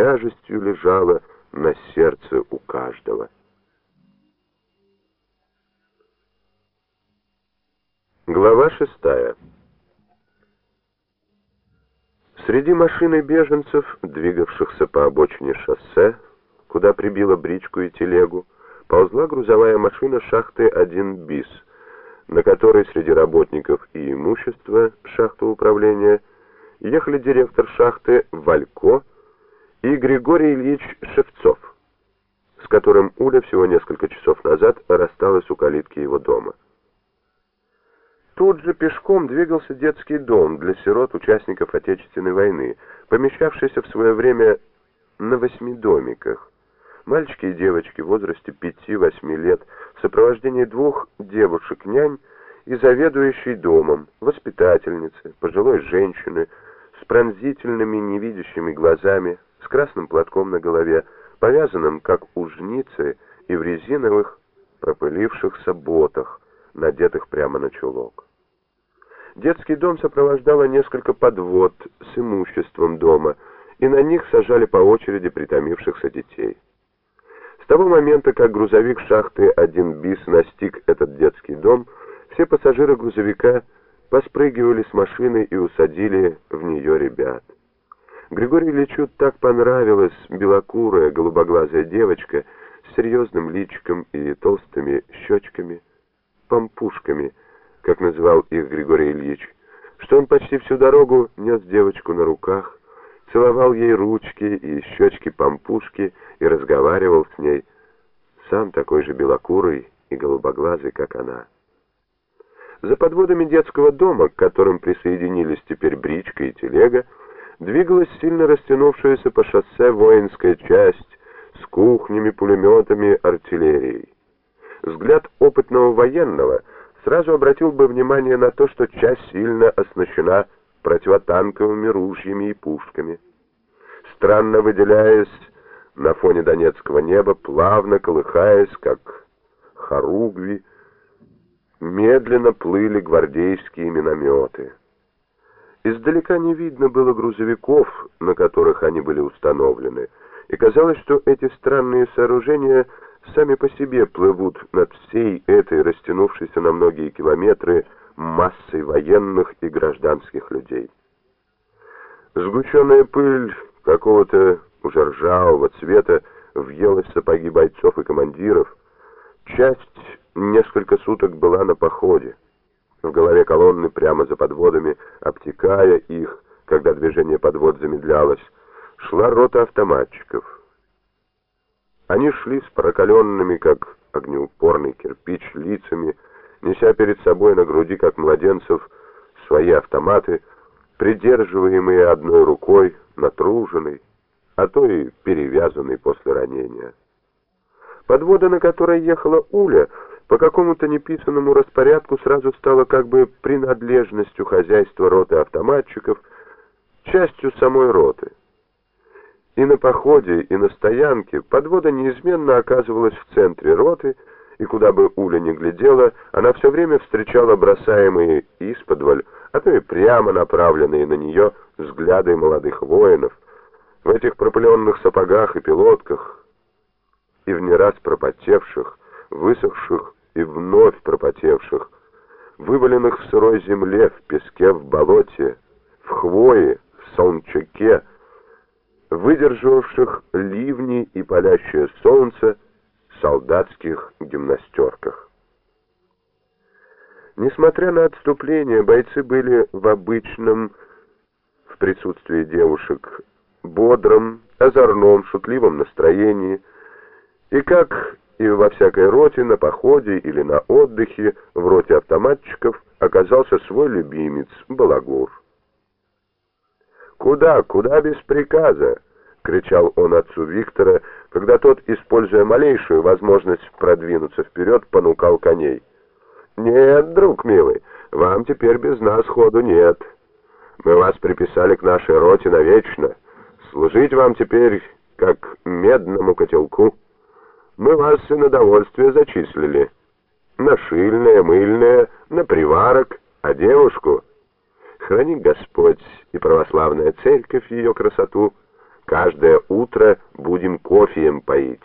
тяжестью лежала на сердце у каждого. Глава шестая. Среди машины беженцев, двигавшихся по обочине шоссе, куда прибило бричку и телегу, ползла грузовая машина шахты 1 БИС, на которой среди работников и имущества шахты управления ехали директор шахты Валько и Григорий Ильич Шевцов, с которым Уля всего несколько часов назад рассталась у калитки его дома. Тут же пешком двигался детский дом для сирот участников Отечественной войны, помещавшийся в свое время на восьми домиках. Мальчики и девочки в возрасте 5-8 лет в сопровождении двух девушек-нянь и заведующей домом, воспитательницы, пожилой женщины с пронзительными невидящими глазами, красным платком на голове, повязанным, как у жницы, и в резиновых пропылившихся ботах, надетых прямо на чулок. Детский дом сопровождало несколько подвод с имуществом дома, и на них сажали по очереди притомившихся детей. С того момента, как грузовик шахты 1 БИС настиг этот детский дом, все пассажиры грузовика поспрыгивали с машины и усадили в нее ребят. Григорию Ильичу так понравилась белокурая голубоглазая девочка с серьезным личиком и толстыми щечками, помпушками, как называл их Григорий Ильич, что он почти всю дорогу нес девочку на руках, целовал ей ручки и щечки-помпушки и разговаривал с ней, сам такой же белокурый и голубоглазый, как она. За подводами детского дома, к которым присоединились теперь бричка и телега, двигалась сильно растянувшаяся по шоссе воинская часть с кухнями, пулеметами, артиллерией. Взгляд опытного военного сразу обратил бы внимание на то, что часть сильно оснащена противотанковыми ружьями и пушками. Странно выделяясь на фоне донецкого неба, плавно колыхаясь, как хоругви, медленно плыли гвардейские минометы. Издалека не видно было грузовиков, на которых они были установлены, и казалось, что эти странные сооружения сами по себе плывут над всей этой растянувшейся на многие километры массой военных и гражданских людей. Сгущенная пыль какого-то уже ржавого цвета въелась в сапоги бойцов и командиров. Часть несколько суток была на походе. В голове колонны прямо за подводами, обтекая их, когда движение подвод замедлялось, шла рота автоматчиков. Они шли с прокаленными, как огнеупорный кирпич, лицами, неся перед собой на груди, как младенцев, свои автоматы, придерживаемые одной рукой, натруженной, а то и перевязанной после ранения. Подвода, на которой ехала Уля, по какому-то неписанному распорядку сразу стала как бы принадлежностью хозяйства роты автоматчиков, частью самой роты. И на походе, и на стоянке подвода неизменно оказывалась в центре роты, и куда бы Уля ни глядела, она все время встречала бросаемые исподволь, а то и прямо направленные на нее взгляды молодых воинов, в этих пропыленных сапогах и пилотках, и в не раз пропотевших, высохших и вновь пропотевших, вываленных в сырой земле, в песке, в болоте, в хвое, в солнчаке, выдержавших ливни и палящее солнце солдатских гимнастерках. Несмотря на отступление, бойцы были в обычном, в присутствии девушек, бодром, озорном, шутливом настроении, и как и во всякой роте, на походе или на отдыхе, в роте автоматчиков, оказался свой любимец, Балагур. «Куда, куда без приказа?» — кричал он отцу Виктора, когда тот, используя малейшую возможность продвинуться вперед, понукал коней. «Нет, друг милый, вам теперь без нас ходу нет. Мы вас приписали к нашей роте навечно. Служить вам теперь как медному котелку». Мы вас и на довольствие зачислили. На шильное, мыльное, на приварок, а девушку... Храни Господь и православная церковь ее красоту, Каждое утро будем кофеем поить.